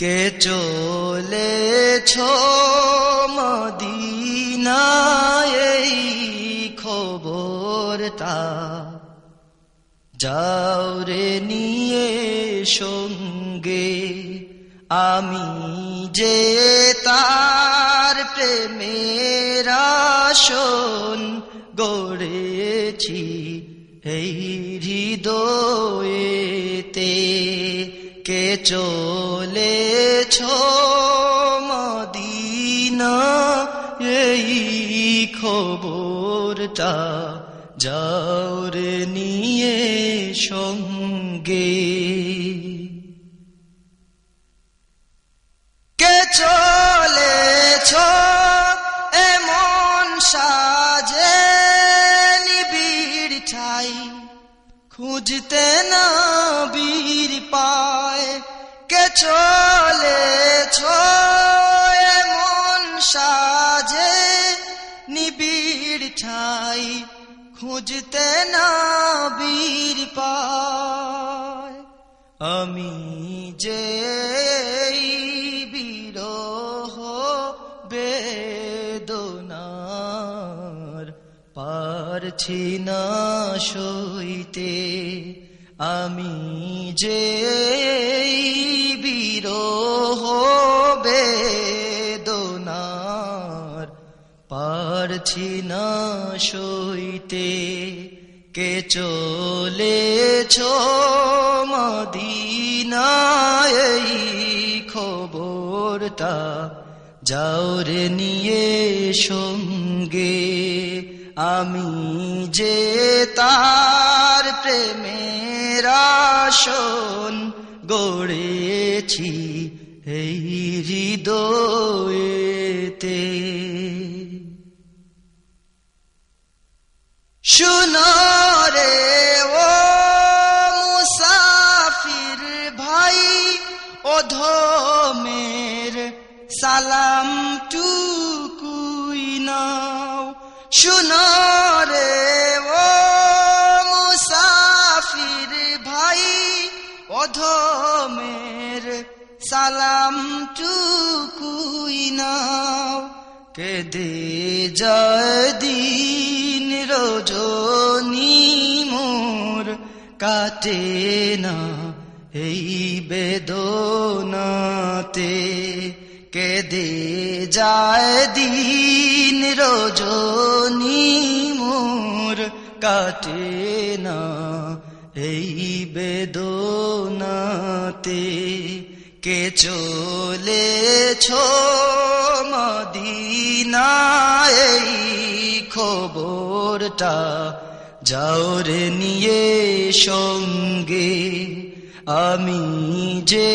কে চলেছ মদিনায় এই খবরটা? যাও রে নিয়ে সঙ্গে, আমি যে তার প্রেমের আসন গড়েছি এই হৃদয়েতে। কে চলেছ মদিনা? এই খবরটা যাওর নিয়ে সঙ্গে। কে চলেছ এমন সাজে নিবিড় ঠাই? খুঁজতে না চলেছ এমন সাজে, নিবিড় ঠাই খুঁজতে না বীর পায়। আমি যে বিরহ বেদনার পারছি না সইতে, আমি যে পারছি না সইতে। কে চলেছ মদিনায় খবরটা? যাওরে নিয়ে সঙ্গে। আমি যে তার প্রেমের আসন গড়েছি এই হৃদয়েতে। শুনরে ও মুসাফির ভাই, অধমের সালাম টুকুই নাও। শুনরে ও মুসাফির ভাই, অধমের সালাম টুকুই নাও। কেদে দিন রজনী মোর কাটে না এই বেদনাতে। কেদে যায় দিন রজনী মোর কাটে না এই বেদনাতে। কে চলেছ মদিনায় খবরটা যাওরে নিয়ে সঙ্গে। আমি যে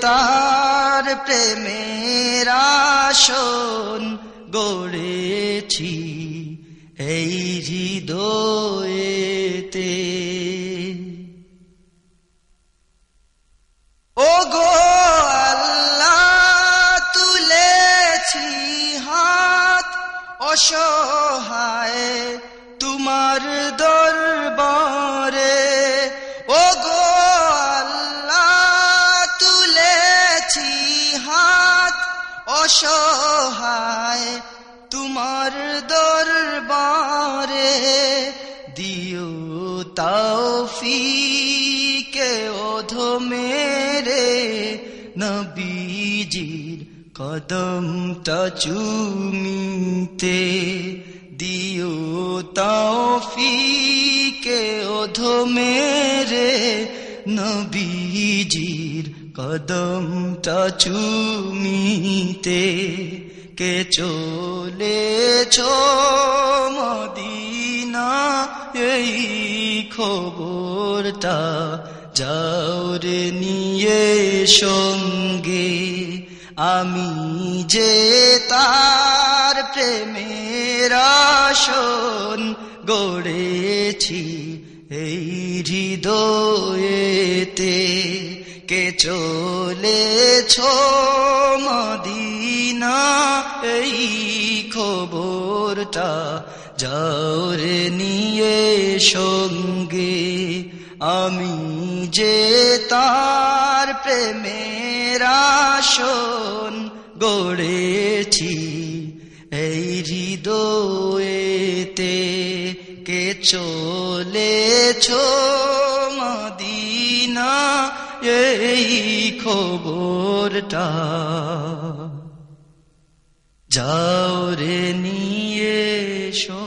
তার প্রেমের আসন গড়েছি, এই হৃদয়েতে অসহায় তোমার দরবারে। ও গো তুলেছি হাত। অসহায় তোমার দরবারে দিও তাওফিকে অধমেরে নবীজির কদমটা চুমিতে দিও তাওফিকে অধমেরে নবীজির কদমটা চুমিতে কে চলেছ মদিনা? এই খবরটা যাওরে নিয়ে সঙ্গে আমি যে তার প্রেমের আসন গড়েছি, এই হৃদয়েতে কে চলেছ মদিনা? এই খবরটা যাওরে নিয়ে সঙ্গে আমি যে তার প্রেমের আসন গড়েছি, এই হৃদয়েতে কে চলেছ মদিনা, এই খবরটা? যাও রে নিয়ে এসো